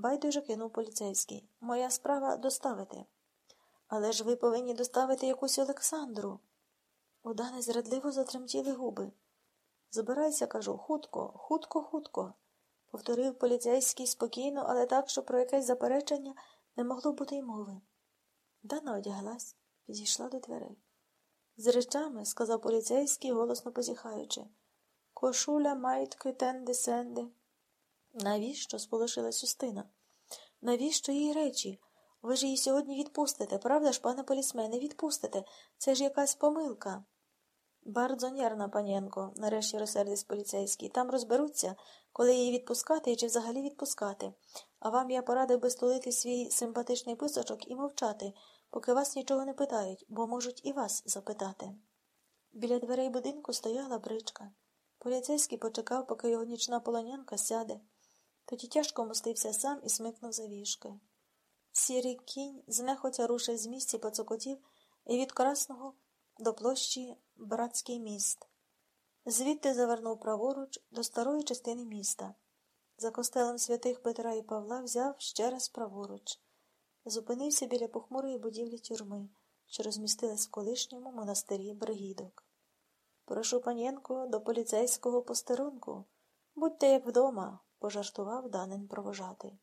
байдуже кинув поліцейський. Моя справа доставити. Але ж ви повинні доставити якусь Олександру. У Дани зрадливо затремтіли губи. Збирайся, кажу, хутко, хутко, хутко, повторив поліцейський спокійно, але так, що про якесь заперечення не могло бути й мови. Дана одяглась, підійшла до дверей. З речами, сказав поліцейський, голосно позіхаючи. Кошуля, майтки, тенди, сенди. Навіщо? сполошилась Устина. Навіщо їй речі? Ви ж її сьогодні відпустите, правда ж, пане полісмене, відпустите. Це ж якась помилка. Бардзо нервна, панєнко, нарешті розсердись поліцейський. Там розберуться, коли її відпускати і чи взагалі відпускати. А вам я порадив би стулити свій симпатичний писочок і мовчати, поки вас нічого не питають, бо можуть і вас запитати. Біля дверей будинку стояла бричка. Поліцейський почекав, поки його нічна полонянка сяде. Тоді тяжко мостився сам і смикнув завішки. Сірий кінь знехотя рушив з місця поцокотів і від Красного до площі Братський міст. Звідти завернув праворуч до старої частини міста. За костелом святих Петра і Павла взяв ще раз праворуч. Зупинився біля похмурої будівлі тюрми, що розмістилась в колишньому монастирі Бригідок. Прошу панєнко до поліцейського постерунку. Будьте як вдома, пожартував данин провожати.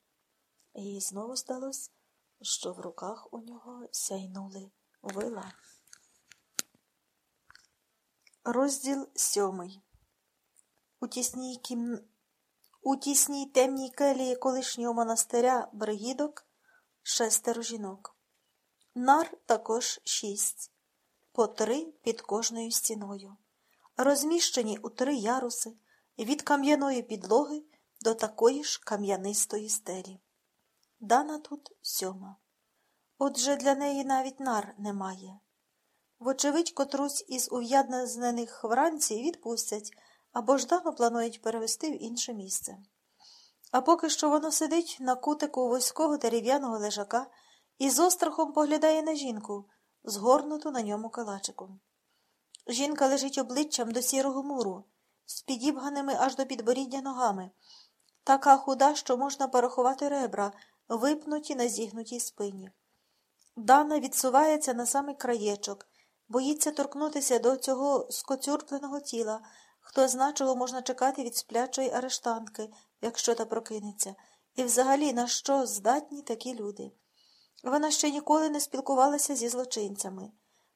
І знову сталося, що в руках у нього сяйнули вила. Розділ сьомий. У тісній кім... У тісній темній келії колишнього монастиря Бригідок шестеро жінок. Нар також шість, по три під кожною стіною, розміщені у три яруси від кам'яної підлоги до такої ж кам'янистої стелі. Дана тут сьома. Отже для неї навіть нар немає. Вочевидь, котрусь із ув'яднених вранці відпустять або ж давно планують перевести в інше місце. А поки що воно сидить на кутику вузького дерев'яного лежака і з острахом поглядає на жінку, згорнуту на ньому калачиком. Жінка лежить обличчям до сірого муру, з підібганими аж до підборіддя ногами, така худа, що можна порахувати ребра, випнуті на зігнутій спині. Дана відсувається на самий краєчок, боїться торкнутися до цього скоцюрпленого тіла, хто зна, чого можна чекати від сплячої арештантки, якщо та прокинеться, і взагалі на що здатні такі люди. Вона ще ніколи не спілкувалася зі злочинцями,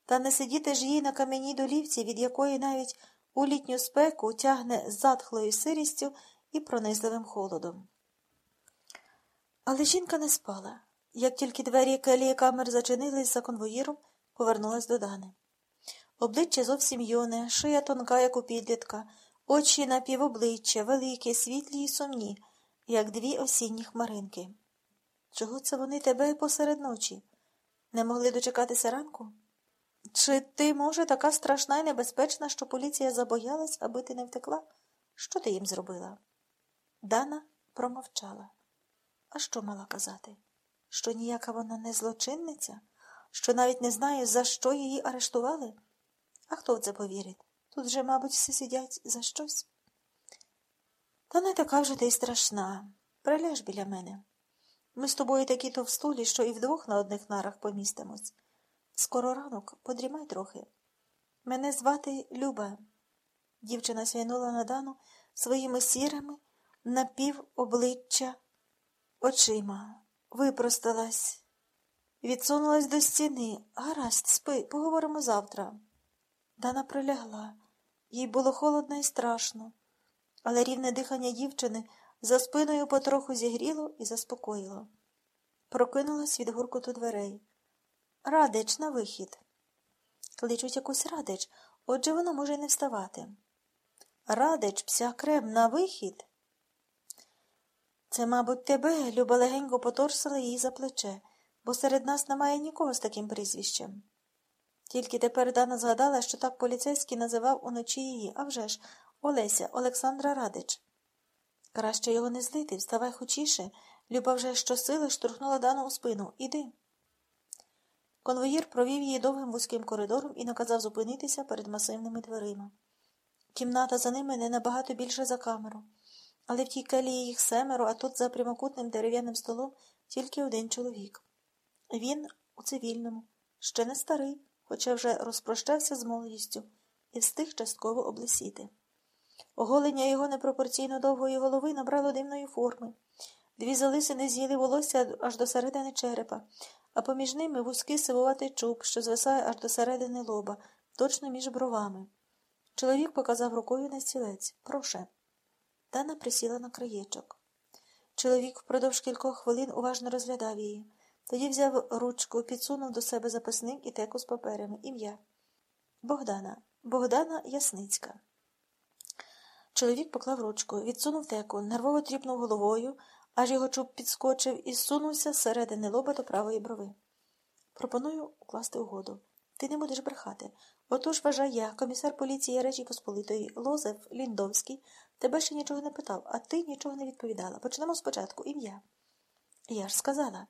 та не сидіти ж їй на кам'яній долівці, від якої навіть у літню спеку тягне затхлою сирістю і пронизливим холодом. Але жінка не спала. Як тільки двері келії камер зачинились за конвоїром, повернулась до Дани. Обличчя зовсім юне, шия тонка, як у підлітка, очі напівобличчя, великі, світлі й сумні, як дві осінні хмаринки. Чого це вони тебе посеред ночі? Не могли дочекатися ранку? Чи ти, може, така страшна і небезпечна, що поліція забоялась, аби ти не втекла? Що ти їм зробила? Дана промовчала. А що мала казати? Що ніяка вона не злочинниця, що навіть не знає, за що її арештували? А хто в це повірить? Тут же, мабуть, всі сидять за щось. Та не така вже ти й страшна. Приляж біля мене. Ми з тобою такі товстулі, що і вдвох на одних нарах помістимось. Скоро ранок, подрімай трохи. Мене звати Люба. Дівчина сяйнула на дану своїми сірими напів обличчя очима, випросталась, відсунулась до стіни. Гаразд, спи, поговоримо завтра. Дана прилягла. Їй було холодно і страшно, але рівне дихання дівчини за спиною потроху зігріло і заспокоїло. Прокинулась від гуркоту дверей. Радич на вихід. Кличуть якусь радич, отже вона може й не вставати. Радич, пся крем, на вихід. Це, мабуть, тебе, Люба легенько поторсила її за плече, бо серед нас немає нікого з таким прізвищем. Тільки тепер Дана згадала, що так поліцейський називав уночі її, а вже ж, Олеся, Олександра Радич. Краще його не злити, вставай хочіше. Люба вже щосили штурхнула Дану у спину. Іди. Конвоїр провів її довгим вузьким коридором і наказав зупинитися перед масивними дверима. Кімната за ними не набагато більша за камеру Але в тій келії їх семеро, а тут за прямокутним дерев'яним столом тільки один чоловік. Він у цивільному, ще не старий, хоча вже розпрощався з молодістю і встиг частково облисіти. Оголення його непропорційно довгої голови набрало дивної форми. Дві залисини з'їли волосся аж до середини черепа, а поміж ними вузький сивуватий чуб, що звисає аж до середини лоба, точно між бровами. Чоловік показав рукою на стілець. Проше. Дана присіла на краєчок. Чоловік впродовж кількох хвилин уважно розглядав її. Тоді взяв ручку, підсунув до себе записник і теку з паперами. Ім'я. Богдана. Богдана Ясницька. Чоловік поклав ручку, відсунув теку, нервово тріпнув головою, аж його чуб підскочив і зсунувся зсередини лоба до правої брови. Пропоную укласти угоду. Ти не будеш брехати. Отож, вважай я, комісар поліції Речі Посполитої, Лозев Ліндовський, тебе ще нічого не питав, а ти нічого не відповідала. Почнемо спочатку. Ім'я. Я ж сказала,